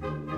Música